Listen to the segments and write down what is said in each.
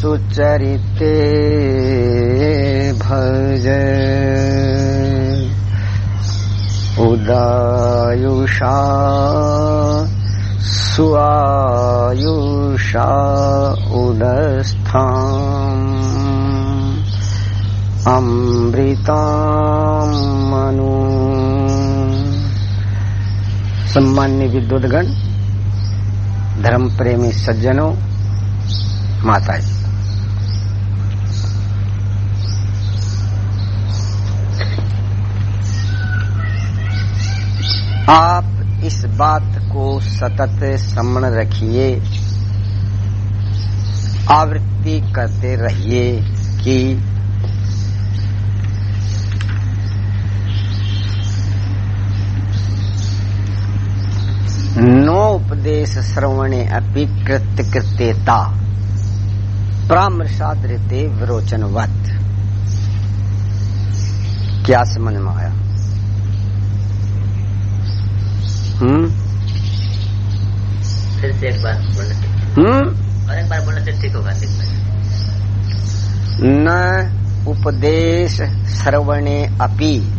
सुचरिते भज उदायुषा सुआयुषा उदस्थाम्। अमृताम् मनु। सम्मान्य विद्वदगण धर्म प्रेमी सज्जनों माता आप इस बात को सतत स्मरण रखिए, आवृत्ति करते रहिए कि नो उपदेश श्रवणे अपि कृत्य कृत्यता परामर्शादृते विरोचनवत। क्या समझ में आया हम्म फिर से एक बार बोलने। हम्म। और एक बार बोलने ठीक होगा न उपदेश श्रवणे अपि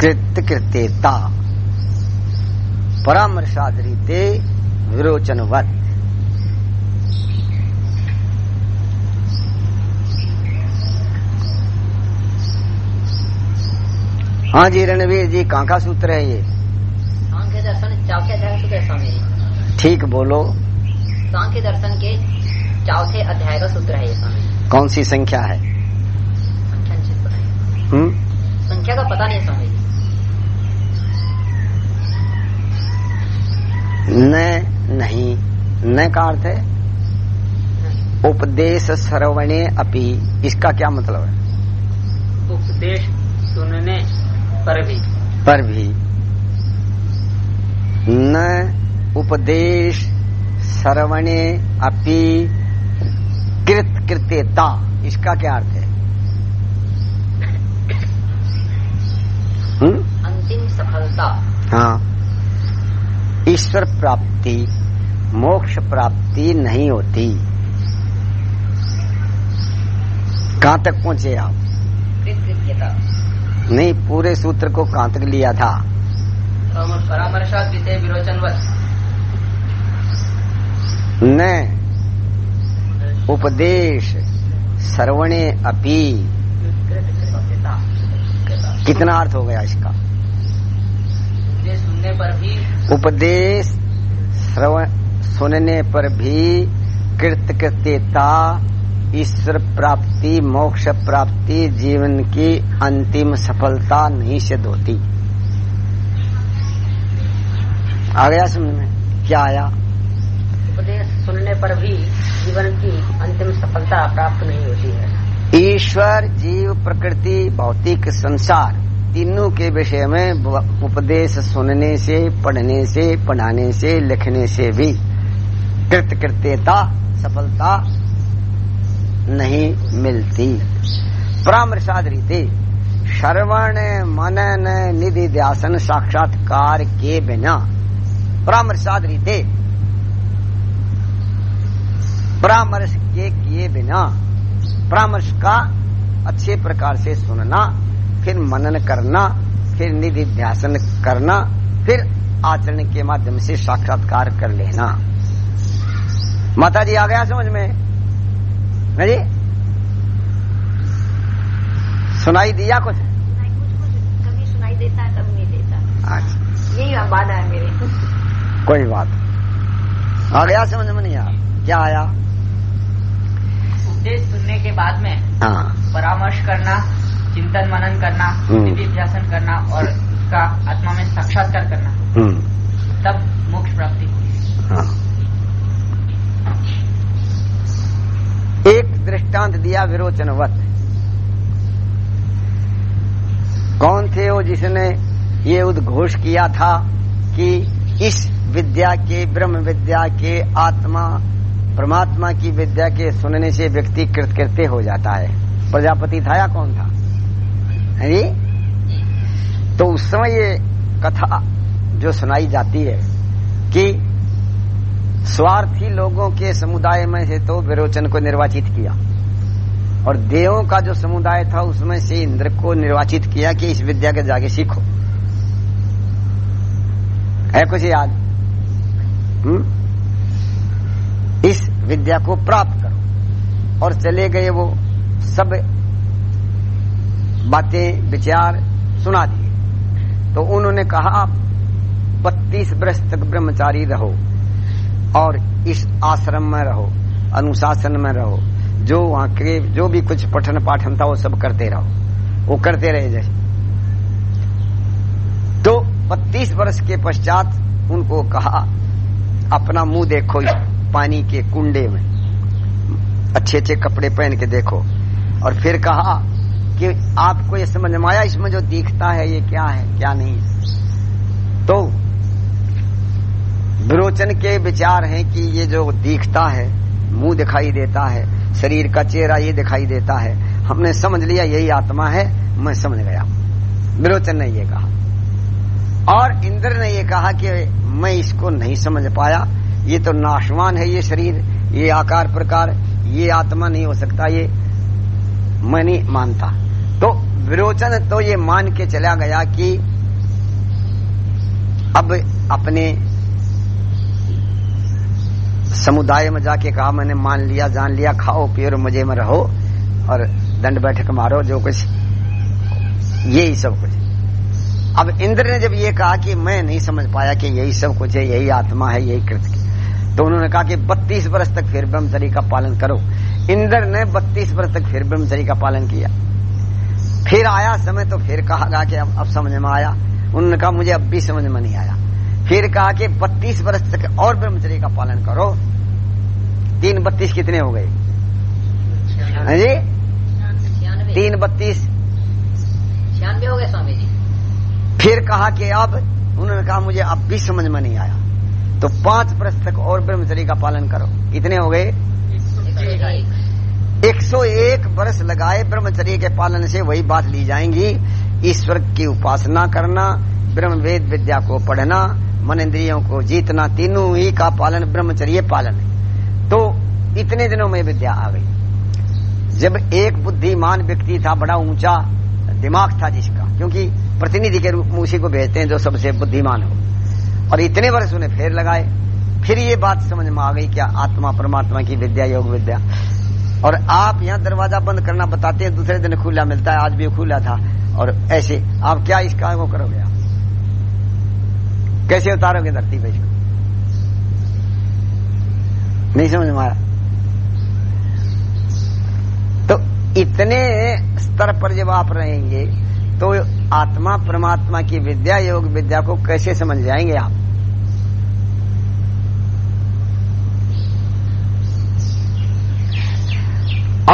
कृत्य कृत्यता परामर्शादृते विरोचनवत। हाँ जी रणवीर जी कहाँ का सूत्र है ये। दर्शन चौथे अध्याय सूत्र है स्वामी। ठीक बोलो। सांख्य दर्शन के चौथे अध्याय का सूत्र है ये स्वामी। कौन सी संख्या है? संख्या हम्म? संख्या का पता नहीं है स्वामी। न नहीं। न का अर्थ है? उपदेश श्रवणे अपि। इसका क्या मतलब है? उपदेश सुनने पर भी। पर भी। न उपदेश श्रवणे अपि कृत कृत्यता इसका क्या अर्थ है? हम्म? अंतिम सफलता। हाँ। ईश्वर प्राप्ति मोक्ष प्राप्ति नहीं होती। कहाँ तक पहुँचे आप? नहीं पूरे सूत्र को कहाँ तक लिया था? परामर्शात विषय विरोचनवत। न। उपदेश श्रवणे अपि। कितना अर्थ हो गया इसका? उपदेश सुनने पर भी उपदेश श्रवण सुनने पर भी कृतकृत्यता ईश्वर प्राप्ति मोक्ष प्राप्ति जीवन की अंतिम सफलता नहीं सिद्ध होती। आ गया समझ में। क्या आया? उपदेश सुनने पर भी जीवन की अंतिम सफलता प्राप्त नहीं होती है। ईश्वर जीव प्रकृति भौतिक संसार तीनों के विषय में उपदेश सुनने से पढ़ने से पढ़ाने से लिखने से भी कृतकृत्यता सफलता नहीं मिलती। परामर्शाद रीति श्रवण मनन निधि ध्यान साक्षात्कार के बिना परामर्शाद रीते परामर्श के किए बिना परामर्श का अच्छे प्रकार से सुनना फिर मनन करना फिर निधि ध्यासन करना फिर आचरण के माध्यम से साक्षात्कार कर लेना। माता जी आ गया समझ में? जी? सुनाई दिया कुछ? कभी सुनाई देता है कभी नहीं देता। अच्छा। यही बात है मेरी। कोई बात आ गया समझ में नहीं आया। क्या आया? उपदेश सुनने के बाद में हाँ। परामर्श करना चिंतन मनन करना हम्म। निधि करना और उसका आत्मा में साक्षात्कार करना। हम्म। तब मोक्ष प्राप्ति होगी। हाँ। एक दृष्टांत दिया विरोचनवत। कौन थे वो जिसने ये उद्घोष किया था कि इस विद्या के, ब्रह्म विद्या के, आत्मा, परमात्मा की विद्या के सुनने से व्यक्ति कृतकृत्य हो जाता है। प्रजापति था या कौन था? है जी? तो उस समय ये कथा जो सुनाई जाती है कि स्वार्थी लोगों के समुदाय में से तो विरोचन को निर्वाचित किया। और देवों का जो समुदाय था, उसमें से इंद्र को निर्वाचित किया कि इस विद्या के जाके सीखो। है कुछ याद? हुँ? इस विद्या को प्राप्त करो। और चले गए वो सब बातें, विचार सुना दिए। तो उन्होंने कहा बत्तीस वर्ष तक ब्रह्मचारी रहो और इस आश्रम में रहो, अनुशासन में रहो। जो वहाँ के, जो भी कुछ पठन पाठन था, वो सब करते रहो। वो करते रहे जैसे। बत्तीस वर्ष के पश्चात उनको कहा, अपना मुँह देखो इस पानी के कुंडे में। अच्छे अच्छे कपड़े पहन के देखो। और फिर कहा कि, आपको ये समझ में आया, इसमें जो दिखता है, ये क्या है, क्या नहीं? तो विरोचन के विचार हैं कि ये जो दिखता है, मुँह दिखाई देता है, शरीर का चेहरा ये दिखाई देता है। हमने समझ लिया, यही आत्मा है, मैं समझ गया। विरोचन ने ये कहा। और इंद्र ने ये कहा कि मैं इसको नहीं समझ पाया। ये तो नाशवान है ये शरीर, ये आकार प्रकार, ये आत्मा नहीं हो सकता, ये मैं नहीं मानता। तो विरोचन तो ये मान के चला गया कि अब अपने समुदाय में जाके कहा, मैंने मान लिया, जान लिया, खाओ, पियो, मज़े में रहो और दंड बैठक मारो, जो कुछ यही सब कुछ। अब इंद्र ने जब ये कहा कि मैं नहीं समझ पाया कि यही सब कुछ है यही आत्मा है यही कृत तो उन्होंने कहा कि बत्तीस वर्ष तक फिर ब्रह्मचरी का पालन करो। इंद्र ने बत्तीस वर्ष तक फिर ब्रह्मचरी का पालन किया। फिर आया समय तो फिर कहा गया कि अब, अब समझ में आया। उन्होंने कहा मुझे अब भी समझ में नहीं आया। फिर कहा कि बत्तीस वर्ष तक और ब्रह्मचर्य का पालन करो। तीन बत्तीस कितने हो गए? जी? तीन बत्तीस। छियानवे हो गए स्वामी जी। फिर कहा कि अब, उन्होंने कहा, मुझे अब भी समझ में नहीं आया। तो पाँच वर्ष तक और ब्रह्मचर्य का पालन करो। कितने हो गए? 101 वर्ष लगाए ब्रह्मचर्य के पालन से, वही बात ली जाएँगी। ईश्वर की उपासना करना ब्रह्म वेद विद्या को पढ़ना मन इंद्रियों को जीतना, तीनों ही का पालन ब्रह्मचर्य पालन। है तो इतने दिनों में विद्या आ गई। जब एक बुद्धिमान व्यक्ति था, बड़ा ऊँचा, दिमाग था जिसका, क्योंकि प्रतिनिधि के रूप में उसी को भेजते हैं जो सबसे बुद्धिमान हो। और इतने वर्ष उन्हें फेर लगाए, फिर ये बात समझ में आ गई क्या आत्मा परमात्मा की विद्या, योग विद्या। और आप यहाँ दरवाज़ा बंद करना बताते हैं, दूसरे दिन खुला मिलता है, आज भी खुला था। और ऐसे, आप क्या इसका वो करोगे आप? कैसे उतारोगे धरती पे इसको? नहीं समझ में आया। तो इतने स्तर पर जब आप रहेंगे तो आत्मा परमात्मा की विद्या योग विद्या को कैसे समझ जाएँगे आप?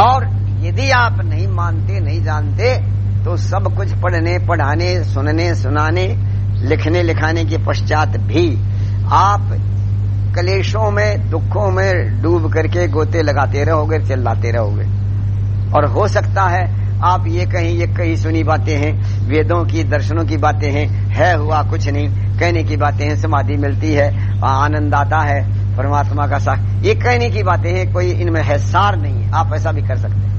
और यदि आप नहीं मानते, नहीं जानते तो सब कुछ पढ़ने, पढ़ाने, सुनने, सुनाने, लिखने, लिखाने के पश्चात भी आप कलेशों में, दुखों में डूब करके गोते लगाते रहोगे, चिल्लाते रहोगे। और हो सकता है आप ये कहीं ये कहीं सुनी बातें हैं, वेदों की, दर्शनों की बातें हैं, है हुआ कुछ नहीं, कहने की बातें हैं, समाधि मिलती है आनंद आता है, परमात्मा का साथ। ये कहने की बातें हैं, कोई इनमें है, सार नहीं है, आप ऐसा भी कर सकते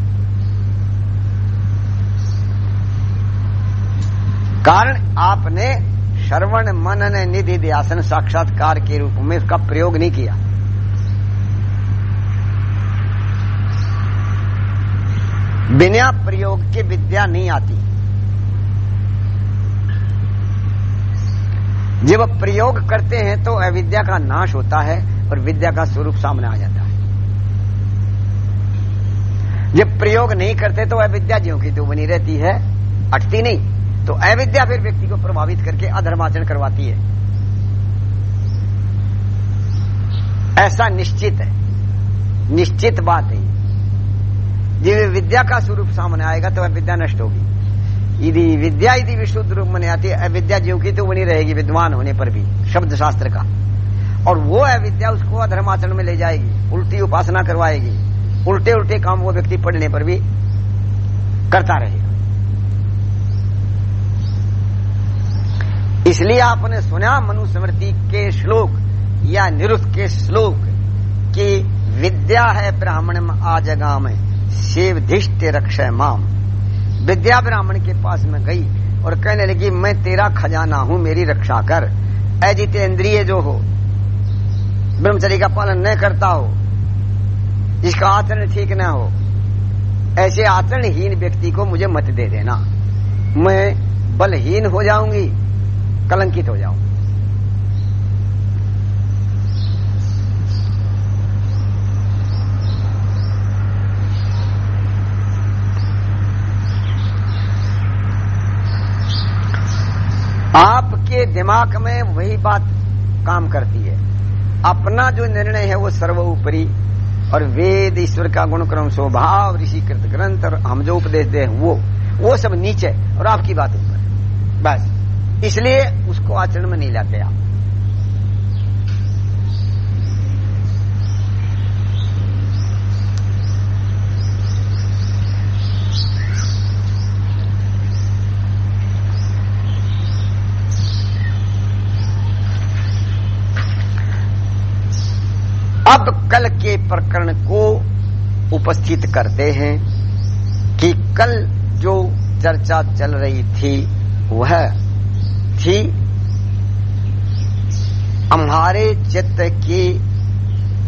कारण आपने श्रवण मनन निधि ध्यासन साक्षात्कार के रूप में उसका प्रयोग नहीं किया। बिना प्रयोग के विद्या नहीं आती। जब प्रयोग करते हैं तो अविद्या का नाश होता है और विद्या का स्वरूप सामने आ जाता है। जब प्रयोग नहीं करते तो अविद्या ज्यों की तो बनी रहती है, अटती नहीं। तो अविद्या फिर व्यक्ति को प्रभावित करके अधर्माचरण करवाती है। ऐसा निश्चित है। निश्चित बात है। जब विद्या का स्वरूप सामने आएगा तो विद्या नष्ट होगी। यदि विद्या यदि विशुद्ध रूप में आती है अविद्या जीव की तो बनी रहेगी, विद्वान होने पर भी शब्द शास्त्र का। और वो अविद्या उसको अधर्माचरण में ले जाएगी, उल्टी उपासना करवाएगी उल्टे उल्टे काम वो व्यक्ति पढ़ने पर भी करता रहेगा। इसलिए आपने सुना मनुस्मृति के श्लोक, या निरुद्ध के श्लोक, कि विद्या है ब्राह्मण आजगा में जगा में शिवधिष्ट रक्षय माम। विद्या ब्राह्मण के पास में गई और कहने लगी, मैं तेरा खजाना हूँ, मेरी रक्षा कर। अजितेंद्रिय जो हो, ब्रह्मचर्य का पालन न करता हो, जिसका आचरण ठीक न हो, ऐसे आचरणहीन व्यक्ति को मुझे मत दे देना। मैं बलहीन हो जाऊँगी, कलंकित हो जाऊँगी। आपके दिमाग में वही बात काम करती है। अपना जो निर्णय है वो सर्वोपरि, और वेद ईश्वर का गुणक्रम स्वभाव ऋषि कृत ग्रंथ और हम जो उपदेश दे वो वो सब नीचे और आपकी बात ऊपर बस। इसलिए उसको आचरण में नहीं लाते आप। अब कल के प्रकरण को उपस्थित करते हैं कि कल जो चर्चा चल रही थी, वह थी हमारे चित्त की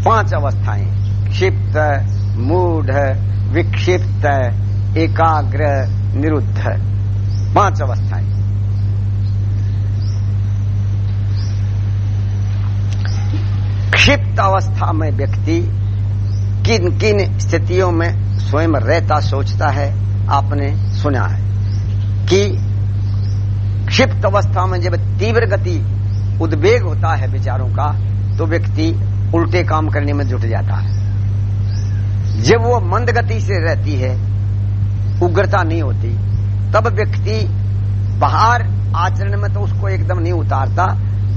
पाँच अवस्थाएँ। क्षिप्त, मूढ़, विक्षिप्त, एकाग्र, निरुद्ध। पाँच अवस्थाएँ। क्षिप्त अवस्था में व्यक्ति किन किन स्थितियों में स्वयं रहता सोचता है, आपने सुना है कि क्षिप्त अवस्था में जब तीव्र गति, उद्वेग होता है विचारों का तो व्यक्ति उल्टे काम करने में जुट जाता है। जब वो मंद गति से रहती है, उग्रता नहीं होती, तब व्यक्ति बाहर आचरण में तो उसको एकदम नहीं उतारता,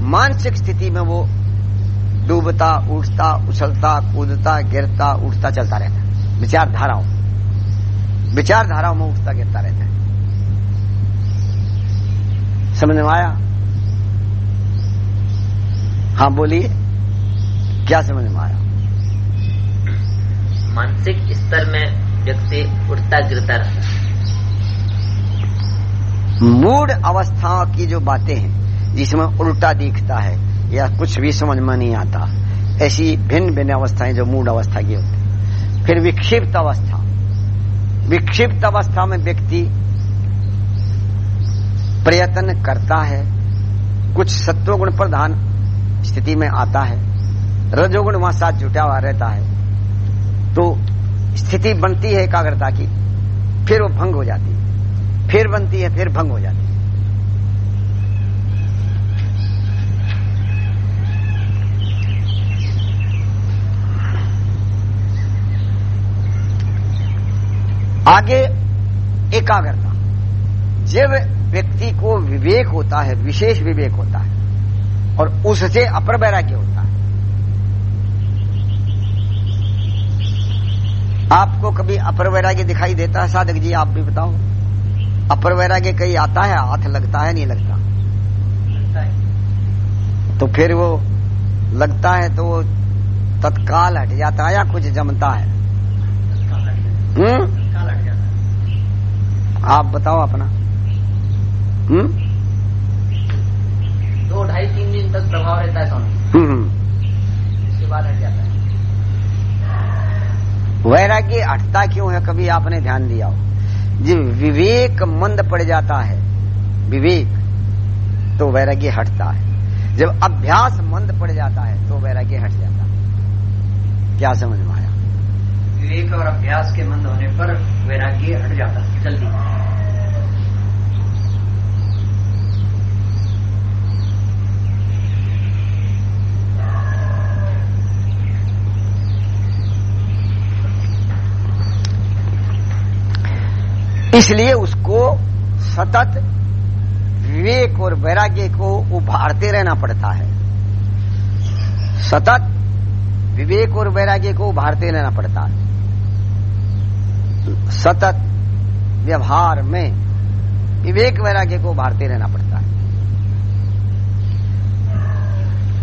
मानसिक स्थिति में वो डूबता उठता उछलता कूदता गिरता उठता चलता रहता है। विचारधाराओं। विचारधाराओं में उठता गिरता रहता है। समझ में आया? हाँ बोलिए। क्या समझ में आया? मानसिक स्तर में व्यक्ति उठता गिरता रहता है। मूड अवस्थाओं की जो बातें हैं जिसमें उल्टा दिखता है या कुछ भी समझ में नहीं आता। ऐसी भिन्न भिन्न अवस्थाएँ जो मूड अवस्था की होती फिर विक्षिप्त अवस्था। विक्षिप्त अवस्था में व्यक्ति प्रयत्न करता है। कुछ सत्वगुण प्रधान स्थिति में आता है। रजोगुण वहाँ साथ जुटा हुआ रहता है। तो स्थिति बनती है एकाग्रता की। फिर वो भंग हो जाती है। फिर बनती है, फिर भंग हो जाती है। आगे एकाग्रता। जब व्यक्ति को विवेक होता है विशेष विवेक होता है और उससे अपर वैराग्य होता है। आपको कभी अपर वैराग्य दिखाई देता है? साधक जी आप भी बताओ। अपर वैराग्य कहीं आता है? हाथ लगता है नहीं लगता? लगता है। तो फिर वो लगता है तो वो तत्काल हट जाता है या कुछ जमता है। हम्म तत्काल हट जाता है आप बताओ अपना। हम्म? दो ढाई तीन दिन तक प्रभाव रहता है स्वामी। हम्म, हम्म। इसके बाद हट जाता है। वैराग्य हटता क्यों है? कभी आपने ध्यान दिया हो। जब विवेक मंद पड़ जाता है विवेक तो वैराग्य हटता है। जब अभ्यास मंद पड़ जाता है तो वैराग्य हट जाता है। क्या समझ में विवेक और अभ्यास के मंद होने पर वैराग्य हट जाता है, जल्दी। इसलिए उसको सतत विवेक और वैराग्य को उभारते रहना पड़ता है। सतत विवेक और वैराग्य को उभारते रहना पड़ता है। सतत व्यवहार में विवेक वैराग्य को उभारते रहना पड़ता है।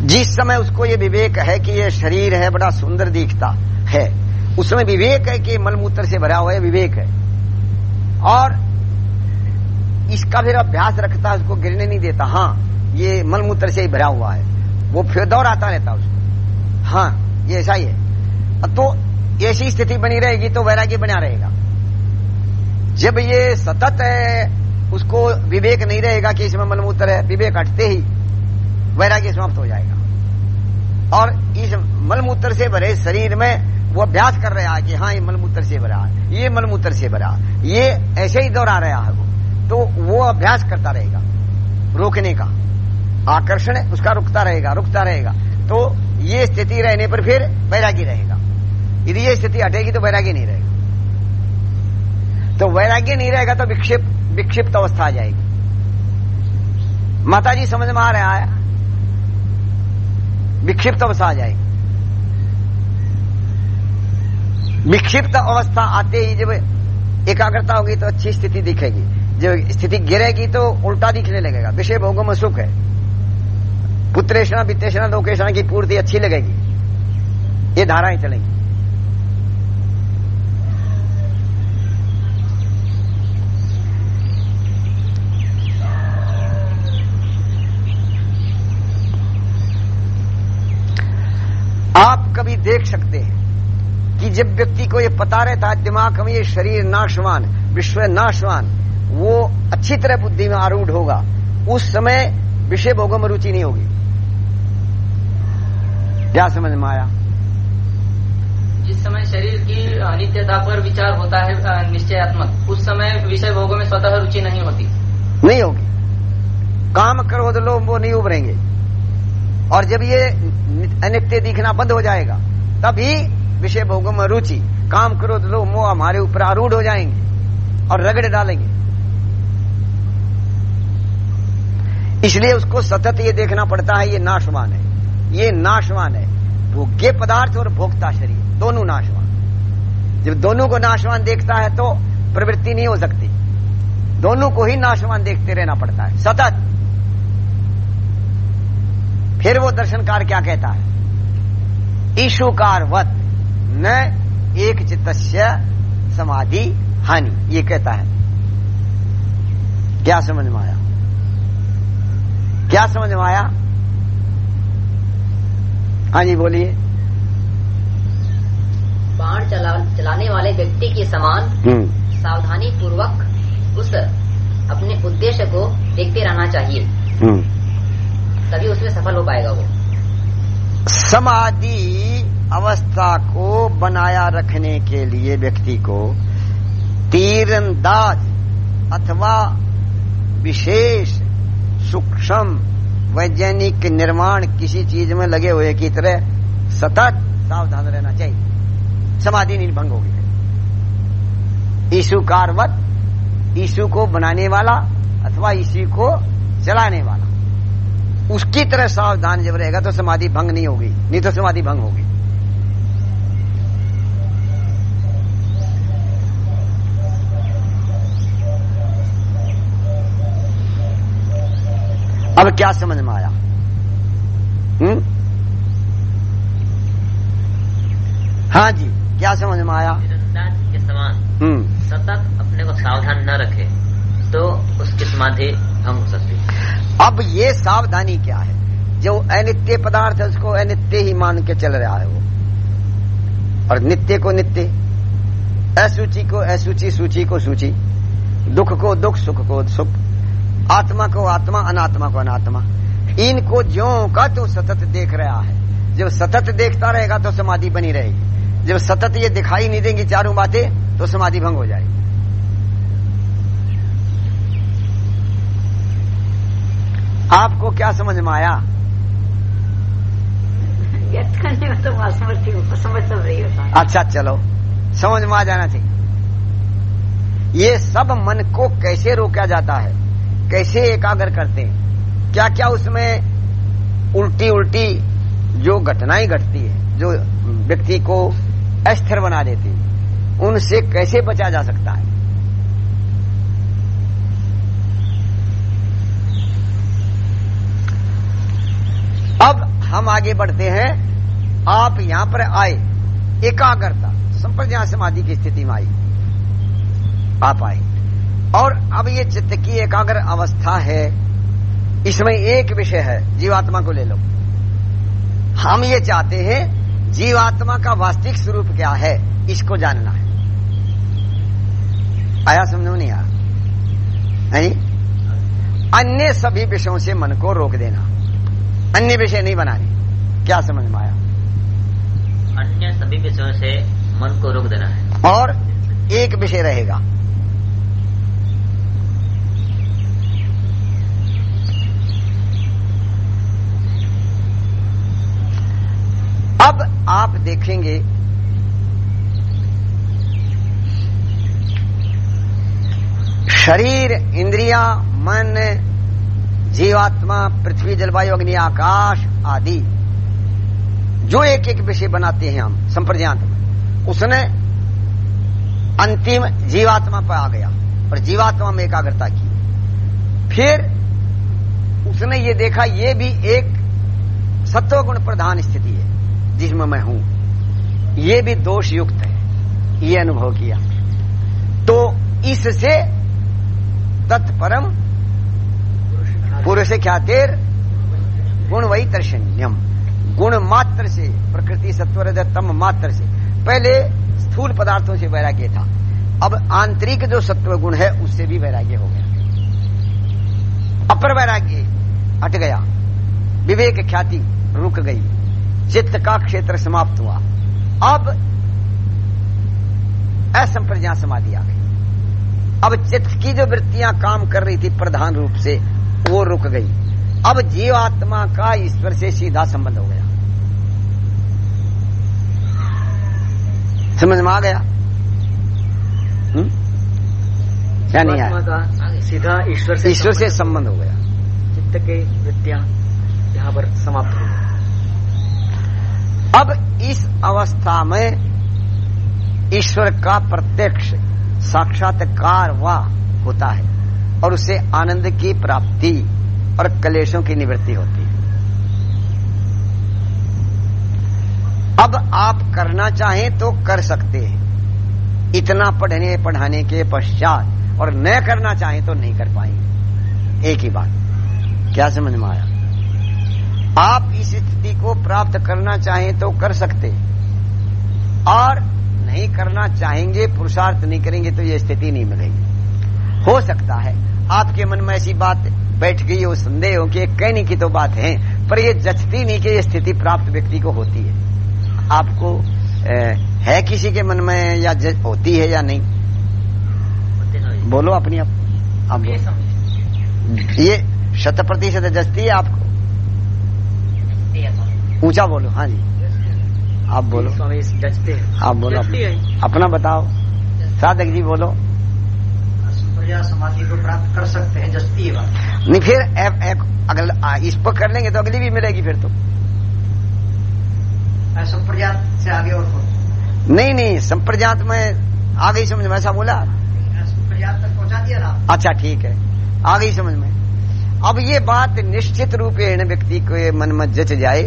जिस समय उसको ये विवेक है कि ये शरीर है, बड़ा सुंदर दिखता है, उस समय विवेक है कि मलमूत्र से भरा हुआ है विवेक है। और इसका फिर अभ्यास रखता है, उसको गिरने नहीं देता। हाँ ये मलमूत्र से ही भरा हुआ है। वो फिर दौड़ाता रहता उसको। हाँ ये ऐसा ही है। तो ऐसी स्थिति बनी रहेगी तो वैराग्य बना रहेगा। जब ये सतत है, उसको विवेक नहीं रहेगा कि इसमें मलमूत्र है, विवेक हटते ही वैराग्य समाप्त हो जाएगा। और इस मलमूत्र से भरे शरीर में वो अभ्यास कर रहा है कि हाँ ये मलमूत्र से भरा ये मलमूत्र से भरा ये ऐसे ही दोहरा रहा है वो। तो वो अभ्यास करता रहेगा, रोकने का। आकर्षण उसका रुकता रहेगा रुकता रहेगा। तो ये स्थिति रहने पर फिर वैरागी रहेगा। यदि ये स्थिति हटेगी तो वैराग्य नहीं रहेगा। तो वैराग्य नहीं रहेगा तो विक्षिप्त विक्षिप्त अवस्था आ जाएगी। माता जी समझ में आ रहा है? विक्षिप्त अवस्था आ जाएगी। विक्षिप्त अवस्था आते ही जब एकाग्रता होगी तो अच्छी स्थिति दिखेगी। जब स्थिति गिरेगी तो उल्टा दिखने लगेगा। विषय भोगों में सुख है। पुत्रेषणा वित्तेषणा लोकेषणा की पूर्ति अच्छी लगेगी। ये धाराएँ चलेंगी। आप कभी देख सकते हैं कि जब व्यक्ति को ये पता रहता है दिमाग में ये शरीर नाशवान विश्व नाशवान वो अच्छी तरह बुद्धि में आरूढ़ होगा उस समय विषय भोगों में रुचि नहीं होगी। क्या समझ में आया? जिस समय शरीर की अनित्यता पर विचार होता है निश्चयात्मक उस समय विषय भोगों में स्वतः रुचि नहीं होती। नहीं होगी। काम करो तो लोग वो नहीं उभरेंगे। और जब ये अनित्य दिखना बंद हो जाएगा, तभी विषय भोगों में रुचि, काम करो तो मोह हमारे ऊपर आरूढ़ हो जाएँगे और रगड़ डालेंगे। इसलिए उसको सतत ये देखना पड़ता है, ये नाशवान है। ये नाशवान है। भोग्य पदार्थ और भोक्ता शरीर, दोनों नाशवान। जब दोनों को नाशवान देखता है तो प्रवृत्ति नहीं हो सकती। दोनों को ही नाशवान देखते रहना पड़ता है। सतत। फिर वो दर्शनकार क्या कहता है? ईशुकारवत न एक चित्त समाधि हानि ये कहता है। क्या समझ में आया? क्या समझ में आया? हाँ जी बोलिए। बाण चला, चलाने वाले व्यक्ति के समान सावधानी पूर्वक उस अपने उद्देश्य को देखते रहना चाहिए। तभी उसमें सफल हो पाएगा वो। समाधि अवस्था को बनाया रखने के लिए व्यक्ति को तीरंदाज अथवा विशेष सूक्ष्म वैज्ञानिक निर्माण किसी चीज़ में लगे हुए की तरह सतत सावधान रहना चाहिए। समाधि नहीं भंग होगी ईशु कारवत ईशु को बनाने वाला अथवा ईशु को चलाने वाला। उसकी तरह सावधान जब रहेगा तो समाधि भंग नहीं होगी नहीं तो समाधि भंग होगी। अब क्या समझ में आया? हम्म? हाँ जी क्या समझ में आया? के समान हम्म। सतत अपने को सावधान न रखे। तो उसकी समाधि भंग हो सकती अब ये सावधानी क्या है? जो अनित्य पदार्थ है, उसको अनित्य ही मान के चल रहा है वो। और नित्य को नित्य, असुचि को असुचि, सूची को सूची, दुख को दुख, सुख को सुख, आत्मा को आत्मा, अनात्मा को अनात्मा। इनको ज्यो का तो सतत देख रहा है। जब सतत देखता रहेगा तो समाधि बनी रहेगी। जब सतत ये दिखाई नहीं देंगी चारों बातें तो समाधि भंग हो जाएगी। आपको क्या समझ में आया? तो समझ रही होता अच्छा चलो। समझ में आ जाना चाहिए। ये सब मन को कैसे रोका जाता है? कैसे एकाग्र करते हैं? क्या क्या उसमें उल्टी उल्टी जो घटनाएँ घटती है जो व्यक्ति को अस्थिर बना देती है उनसे कैसे बचा जा सकता है अब हम आगे बढ़ते हैं। आप यहाँ पर आए। एकाग्रता। संप्रज्ञा समाधि की स्थिति में आई। आप आए। और अब ये चित्त की एकाग्र अवस्था है। इसमें एक विषय है, जीवात्मा को ले लो। हम ये चाहते हैं, जीवात्मा का वास्तविक स्वरूप क्या है, इसको जानना है। आया समझो नहीं आया? नहीं? अन्य सभी विषयों से मन को रोक देना। अन्य विषय नहीं बनाने क्या समझ में आया? अन्य सभी विषयों से मन को रोक देना है। और एक विषय रहेगा। अब आप देखेंगे शरीर इंद्रिया मन जीवात्मा, पृथ्वी, जलवायु, अग्नि, आकाश आदि। जो एक एक विषय बनाते हैं हम संप्रज्ञात उसने अंतिम जीवात्मा पर आ गया और जीवात्मा में एकाग्रता की। फिर उसने ये देखा, ये भी एक सत्वगुण प्रधान स्थिति है, जिसमें मैं हूँ। ये भी दोष युक्त है, ये अनुभव किया। तो इससे तत्परम पुरुष ख्यातिर गुण वही दर्शन्यम। गुण मात्र से, प्रकृति सत्वर तम मात्र से। पहले स्थूल पदार्थों से वैराग्य था। अब आंतरिक जो सत्व गुण है, उससे भी वैराग्य हो गया। अपर वैराग्य हट गया। विवेक ख्याति रुक गई। चित्त का क्षेत्र समाप्त हुआ। अब असंप्रज्ञा समाधि आ गई। अब चित्त की जो वृत्तियाँ काम कर रही थी प्रधान रूप से वो रुक गई। अब जीवात्मा का ईश्वर से सीधा संबंध हो गया। समझ में आ गया? हुँ? क्या नहीं आया? सीधा ईश्वर से ईश्वर से संबंध। हो गया। चित्त के वृत्तियाँ यहाँ पर समाप्त हो गई। अब इस अवस्था में ईश्वर का प्रत्यक्ष साक्षात्कार वा होता है। और उससे आनंद की प्राप्ति और कलेशों की निवृत्ति होती है। अब आप करना चाहें तो कर सकते हैं। इतना पढ़ने पढ़ाने के पश्चात और न करना चाहें तो नहीं कर पाएँगे। एक ही बात, क्या समझ में आया? आप इस स्थिति को प्राप्त करना चाहें तो कर सकते और नहीं करना चाहेंगे, पुरुषार्थ नहीं करेंगे तो ये स्थिति नहीं मिलेगी। हो सकता है। आपके मन में ऐसी बात बैठ गई हो संदेह हो कि कहने की तो बात है पर ये जचती नहीं कि ये स्थिति प्राप्त व्यक्ति को होती है। आपको ए, है किसी के मन में या होती है या नहीं? बोलो अपनी आप, आप बोलो। ये शत प्रतिशत जचती है आपको? ऊँचा बोलो हाँ जी। आप बोलो। जचते आप बोलो अपना। बताओ। साधक जी बोलो। प्रजा समाधि को प्राप्त कर सकते हैं जस्ती है बात। नहीं फिर ए, ए, अगल आ, इस पर कर लेंगे तो अगली भी मिलेगी फिर तो। संप्रजात से आगे और कौन? नहीं नहीं संप्रजात में आ गई समझ में ऐसा बोला? संप्रजात तक पहुँचा दिया ना। अच्छा ठीक है। आ गई समझ में। अब ये बात निश्चित रूपेण व्यक्ति के मन में जच जाए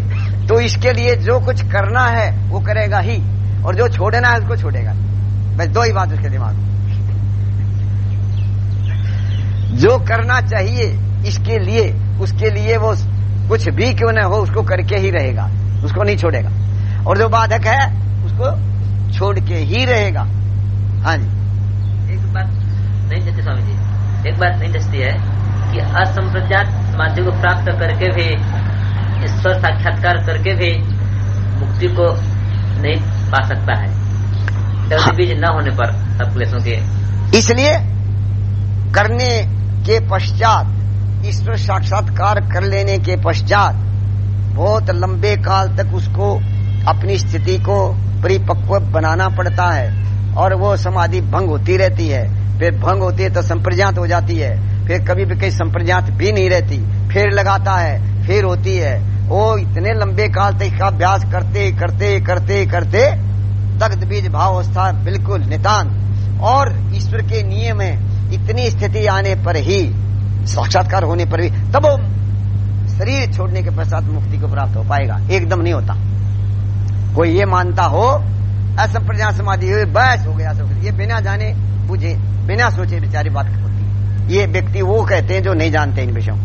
तो इसके लिए जो कुछ करना है वो करेगा ही और जो छोड़ना है उसको छोड़ेगा। बस दो ही बात उसके दिमाग में। जो करना चाहिए इसके लिए उसके लिए वो कुछ भी क्यों न हो उसको करके ही रहेगा उसको नहीं छोड़ेगा। और जो बाधक है उसको छोड़ के ही रहेगा। हाँ जी। एक बात नहीं जचती स्वामी जी एक बात नहीं जचती है कि असंप्रज्ञात समाधि को प्राप्त करके भी ईश्वर साक्षात्कार करके भी मुक्ति को नहीं पा सकता है। हाँ। बीज न होने पर सब क्लेशों के इसलिए करने के पश्चात, ईश्वर साक्षात्कार कर लेने के पश्चात, बहुत लंबे काल तक उसको अपनी स्थिति को परिपक्व बनाना पड़ता है और वो समाधि भंग होती रहती है। फिर भंग होती है तो संप्रज्ञात हो जाती है। फिर कभी भी कहीं संप्रज्ञात भी नहीं रहती। फिर लगाता है, फिर होती है। वो इतने लंबे काल तक अभ्यास करते करते करते करते दग्ध बीज भाव अवस्था बिल्कुल नितान और ईश्वर के नियम में इतनी स्थिति आने पर ही, साक्षात्कार होने पर भी, तब शरीर छोड़ने के पश्चात मुक्ति को प्राप्त हो पाएगा। एकदम नहीं होता। कोई ये मानता हो असंप्रज्ञा समाधि बस हो गया ये बिना जाने, बुझे, बिना सोचे बेचारी बात होती है। ये व्यक्ति वो कहते हैं जो नहीं जानते इन विषयों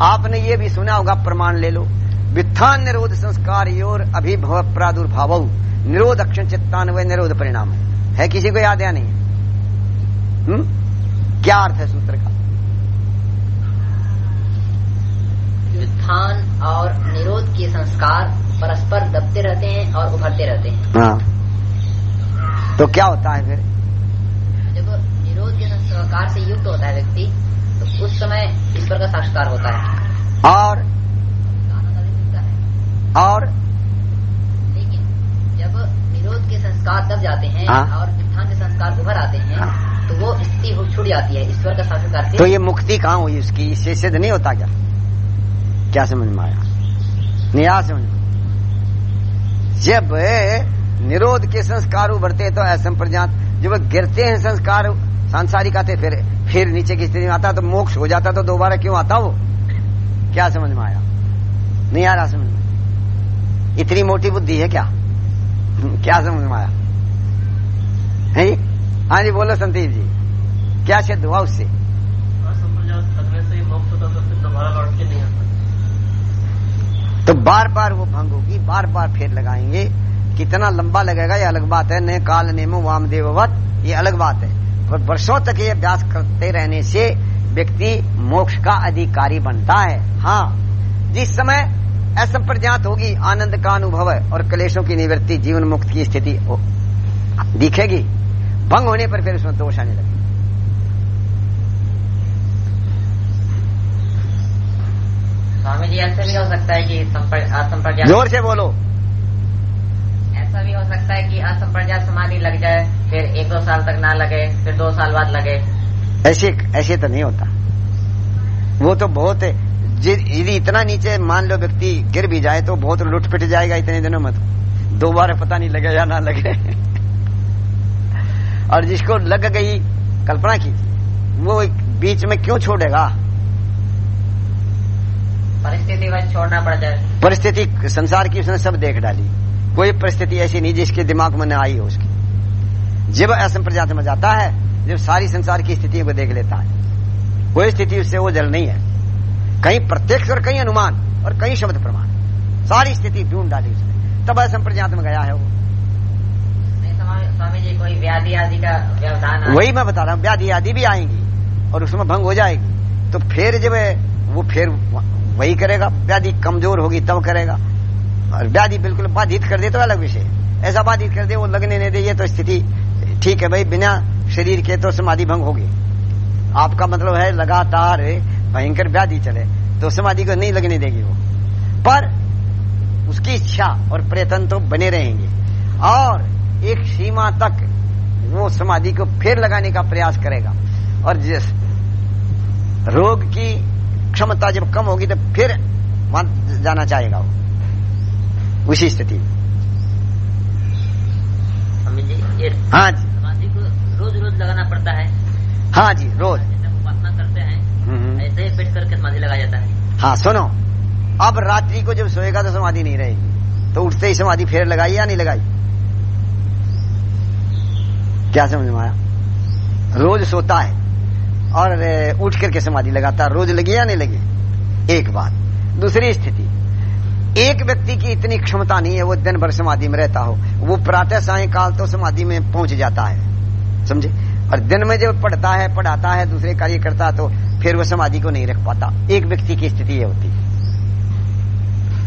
आपने ये भी सुना होगा, प्रमाण ले लो। वित्थान निरोध संस्कार योर अभिभव प्रादुर्भाव। निरोध अक्षण चित्तान व निरोध परिणाम है किसी को याद या नहीं? हुँ? क्या अर्थ है सूत्र का? व्युत्थान और निरोध के संस्कार परस्पर दबते रहते हैं और उभरते रहते हैं। हाँ। तो क्या होता है फिर? जब निरोध के संस्कार से युक्त होता है व्यक्ति तो उस समय ईश्वर का साक्षात्कार होता है। और? और? निरोध के संस्कार दब जाते हैं हाँ। और व्युत्थान के संस्कार उभर आते हैं हाँ। तो वो स्थिति हो- छूट जाती है ईश्वर का साक्षात्कार तो ये मुक्ति कहाँ हुई उसकी? इससे सिद्ध नहीं होता क्या? क्या समझ में आया? नहीं आ समझ जब निरोध के संस्कार उभरते हैं तो असंप्रज्ञात जब गिरते हैं संस्कार सांसारिक आते फिर फिर नीचे की स्थिति में आता तो मोक्ष हो जाता तो दोबारा क्यों आता वो? क्या समझ में आया? नहीं आ रहा समझ में। इतनी मोटी बुद्धि है क्या? क्या समझ में आया? है हाँ जी, बोलो संदीप जी। क्या सिद्ध हुआ उससे? तो बार बार वो भंग होगी बार बार फेर लगाएँगे। कितना लंबा लगेगा, ये अलग बात है। न काल नेमो वामदेववत ये अलग बात है। पर वर्षों तक ये अभ्यास करते रहने से व्यक्ति मोक्ष का अधिकारी बनता है। हाँ जिस समय असंप्रज्ञात होगी आनंद का अनुभव है और कलेशों की निवृत्ति जीवन मुक्त की स्थिति दिखेगी। भंग होने पर फिर उसमें दोष आने लगे स्वामी जी ऐसा भी हो सकता है कि संपर- असंप्रज्ञात ज़ोर से बोलो। ऐसा भी हो सकता है कि असंप्रज्ञात समाधि लग जाए फिर एक दो साल तक ना लगे फिर दो साल बाद लगे। ऐसे ऐसे तो नहीं होता। वो तो बहुत जि- यदि इतना नीचे मान लो व्यक्ति गिर भी जाए तो बहुत लुट पिट जाएगा इतने दिनों में तो दोबारा पता नहीं लगे या ना लगे। और जिसको लग गई कल्पना कीजिए वो बीच में क्यों छोड़ेगा? परिस्थिति छोड़ना पड़ जाए। परिस्थिति संसार की उसने सब देख डाली। कोई परिस्थिति ऐसी नहीं जिसके दिमाग में न आई हो उसकी। जब असंप्रजात में जाता है जब सारी संसार की स्थितियों को देख लेता है। कोई स्थिति उससे वो जल नहीं है। कहीं प्रत्यक्ष और कहीं अनुमान और कहीं शब्द प्रमाण। सारी स्थिति ढूंढ डाली उसने। तब असंप्रजात में गया है वो। स्वामी स्वामी जी कोई व्याधि आदि का व्यवधान वही मैं बता रहा हूँ व्याधि आदि भी आएँगी और उसमें भंग हो जाएगी। तो फिर जब वो फिर वही करेगा व्याधि कमज़ोर होगी तब करेगा। और व्याधि बिल्कुल बाधित कर दे तो अलग विषय ऐसा बाधित कर दे वो लगने नहीं दे ये तो स्थिति ठीक है भाई बिना शरीर के तो समाधि भंग होगी। आपका मतलब है लगातार भयंकर व्याधि चले तो समाधि को नहीं लगने देगी वो। पर उसकी इच्छा और प्रयत्न तो बने रहेंगे। और एक सीमा तक वो समाधि को फिर लगाने का प्रयास करेगा। और जिस रोग की क्षमता जब कम होगी तो फिर वहाँ जाना चाहेगा वो। उसी स्थिति हाँ जी। समाधि को रोज रोज लगाना पड़ता है? हाँ जी रोज जैसे हम उपासना करते हैं हम्म। ऐसे ही बैठ करके समाधि लगाया जाता है। हाँ सुनो। अब रात्रि को जब सोएगा तो समाधि नहीं रहेगी। तो उठते ही समाधि फिर लगाई या नहीं लगाई? क्या समझ में आया? रोज सोता है और उठ करके समाधि लगाता है। रोज लगी या नहीं लगी? एक बात। दूसरी स्थिति। एक व्यक्ति की इतनी क्षमता नहीं है, वो दिन भर समाधि में रहता हो। वो प्रातः सायकाल तो समाधि में पहुँच जाता है। समझे? और दिन में जब पढ़ता है, पढ़ाता है, दूसरे कार्य करता तो फिर वो समाधि को नहीं रख पाता। एक व्यक्ति की स्थिति ये होती है।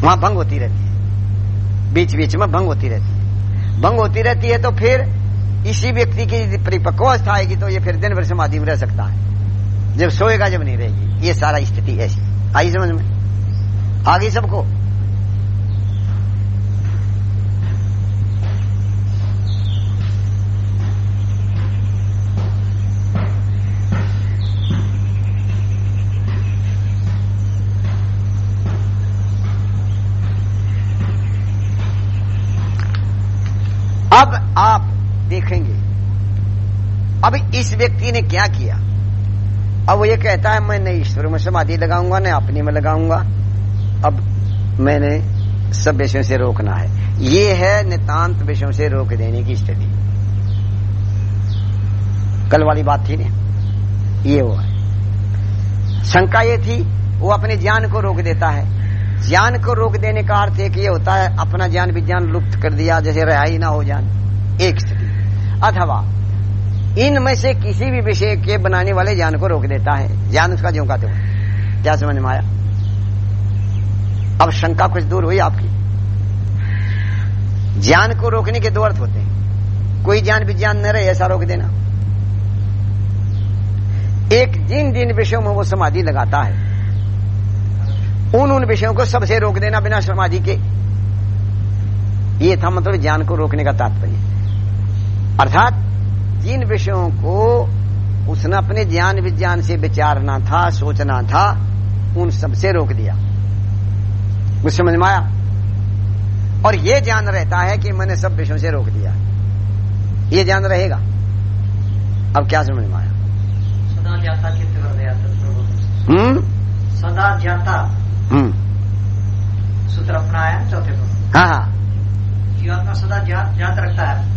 वहाँ भंग होती रहती है। बीच बीच में भंग होती रहती है। भंग होती रहती है तो फिर इसी व्यक्ति की परिपक्व अवस्था आएगी तो ये फिर दिन भर समाधि में रह सकता है। जब सोएगा, जब नहीं रहेगी। ये सारा स्थिति ऐसी। आई समझ में? आ गई सबको? अब आप देखेंगे। अब इस व्यक्ति ने क्या किया? अब वो ये कहता है, मैं न ईश्वर, में समाधि लगाऊँगा न अपने में लगाऊँगा। अब मैंने सब विषयों से रोकना है। ये है नितांत विषयों से रोक देने की स्थिति। कल वाली बात थी ना? ये वो है। शंका ये थी, वो अपने ज्ञान को रोक देता है। ज्ञान को रोक देने का अर्थ एक ये होता है, अपना ज्ञान विज्ञान लुप्त कर दिया, जैसे रहा ना हो जान। एक स्थिति। अथवा, इनमें से किसी भी विषय के बनाने वाले ज्ञान को रोक देता है। ज्ञान उसका ज्यो का तो क्या समझ में आया? अब शंका कुछ दूर हुई आपकी। ज्ञान को रोकने के दो अर्थ होते हैं। कोई ज्ञान विज्ञान न रहे, ऐसा रोक देना। एक जिन जिन विषयों में वो समाधि लगाता है। उन उन विषयों को सबसे रोक देना बिना समाधि के। ये था मतलब ज्ञान को रोकने का तात्पर्य। अर्थात जिन विषयों को उसने अपने ज्ञान विज्ञान से विचारना था सोचना था उन सबसे रोक दिया। कुछ समझ में आया? और ये ज्ञान रहता है कि मैंने सब विषयों से रोक दिया। ये ज्ञान रहेगा। अब क्या समझ में आया? सदा जाता हम्म? सदा जाता हम्म। सूत्र अपनाया चौथे को। हाँ हाँ। जीवात्मा सदा ज्ञात रखता है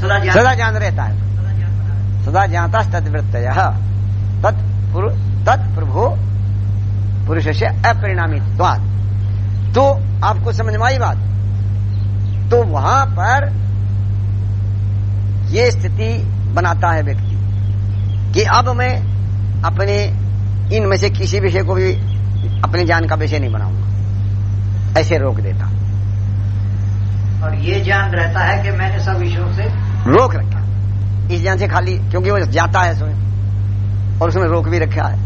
सदा ज्ञात सदा ज्ञान रहता है। सदा ज्ञात तदवृत्तय तत्प्रभो पुरुष से अपरिणामी तो आपको समझ में आई बात? तो वहाँ पर ये स्थिति बनाता है व्यक्ति कि अब मैं अपने इनमें से किसी विषय को भी अपने जान का विषय नहीं बनाऊँगा। ऐसे रोक देता। और ये ज्ञान रहता है कि मैंने सब विषयों से रोक रखा इस ज्ञान से खाली क्योंकि वो जाता है स्वयं और उसमें रोक भी रखा है।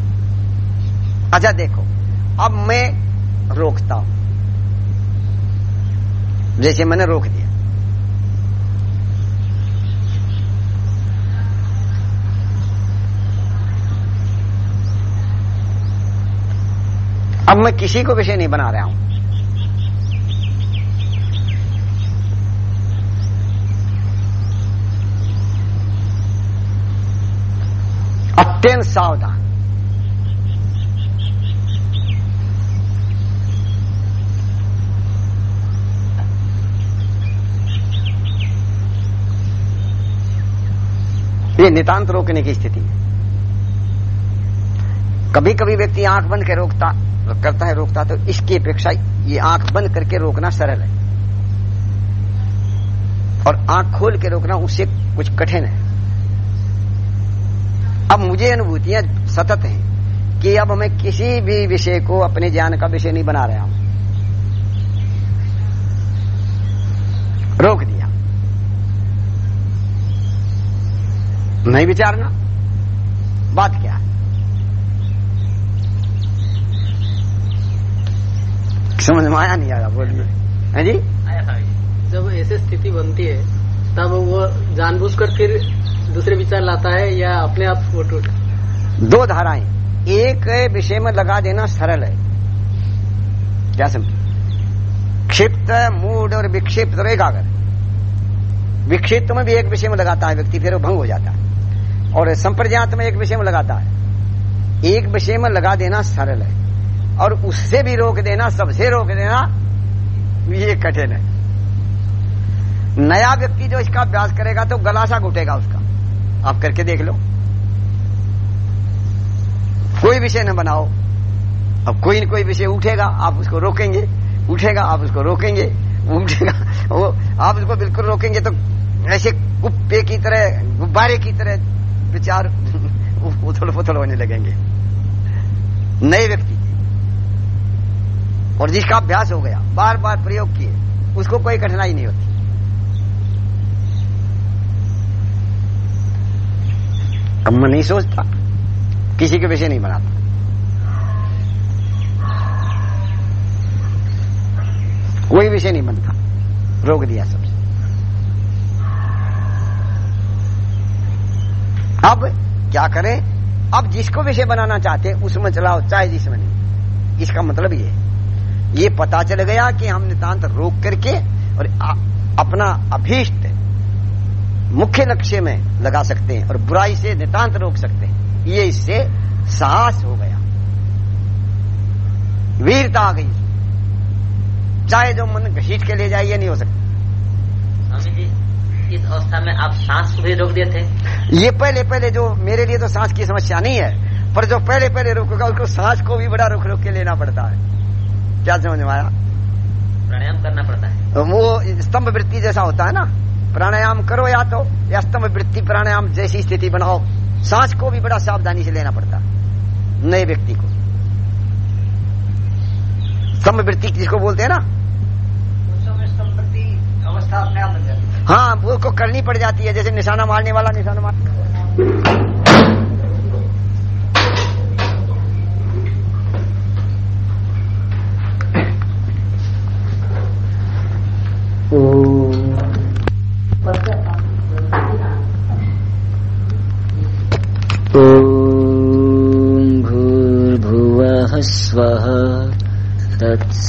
अच्छा देखो अब मैं रोकता हूँ। जैसे मैंने रोक दिया। अब मैं किसी को विषय नहीं बना रहा हूँ। अत्यंत सावधान। ये नितांत रोकने की स्थिति है। कभी कभी व्यक्ति आँख बंद के रोकता करता है, रोकता तो इसकी अपेक्षा ये आँख बंद करके रोकना सरल है। और आँख खोल के रोकना उससे कुछ कठिन है। अब मुझे अनुभूतियाँ सतत हैं कि अब मैं किसी भी विषय को अपने ज्ञान का विषय नहीं बना रहा हूँ। रोक दिया। नहीं विचारना बात क्या है समझ में आया नहीं आया बोलिए है जी? आया जब ऐसी स्थिति बनती है तब वो जानबूझकर फिर दूसरे विचार लाता है या अपने आप वो टूट दो धाराएँ। एक विषय में लगा देना सरल है। क्या समझ? क्षिप्त मूड और विक्षिप्त और एकाग्र। विक्षिप्त में भी एक विषय में लगाता है व्यक्ति फिर वो भंग हो जाता है। और संप्रज्ञात में एक विषय में लगाता है। एक विषय में लगा देना सरल है। और उससे भी रोक देना, सबसे रोक देना, ये कठिन है। नया व्यक्ति जो इसका अभ्यास करेगा तो गलासा घुटेगा उसका। आप करके देख लो। कोई विषय न बनाओ। अब कोई न कोई विषय उठेगा, आप उसको रोकेंगे। उठेगा, आप उसको रोकेंगे। उठेगा, वो आप उसको बिल्कुल रोकेंगे तो ऐसे कुप्पे की तरह, गुब्बारे की तरह विचार उथल पुथल होने लगेंगे। नए व्यक्ति और जिसका अभ्यास हो गया बार बार प्रयोग किए, उसको कोई कठिनाई नहीं होती। अब मैं नहीं सोचता, किसी के विषय नहीं बनाता। कोई विषय नहीं बनता, रोक दिया सबसे। अब क्या करें? अब जिसको विषय बनाना चाहते हैं, उसमें चलाओ, चाहे जिसमें नहीं। इसका मतलब ये ये पता चल गया कि हम नितांत रोक करके और अपना अभीष्ट मुख्य लक्ष्य में लगा सकते हैं और बुराई से नितांत रोक सकते हैं। ये इससे साहस हो गया। वीरता आ गई। चाहे जो मन घसीट के ले जाए ये नहीं हो सकता। स्वामी जी इस अवस्था में आप सांस को भी रोक दिए थे ये पहले पहले जो मेरे लिए तो सांस की समस्या नहीं है पर जो पहले पहले रोकेगा उसको सांस को भी बड़ा रोक रोक के लेना पड़ता है। क्या समझ में आया? प्राणायाम करना पड़ता है। तो वो स्तंभ वृत्ति जैसा होता है ना? प्राणायाम करो या तो या स्तंभ वृत्ति प्राणायाम जैसी स्थिति बनाओ। सांस को भी बड़ा सावधानी से लेना पड़ता है नए व्यक्ति को। स्तंभ वृत्ति जिसको बोलते हैं ना? अवस्था अपने आप बन जाती है। हाँ वो को करनी पड़ जाती है जैसे निशाना मारने वाला निशाना मार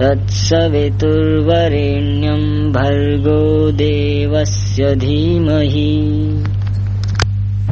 तत्सवितुर्वरेण्यं भर्गो देवस्य धीमहि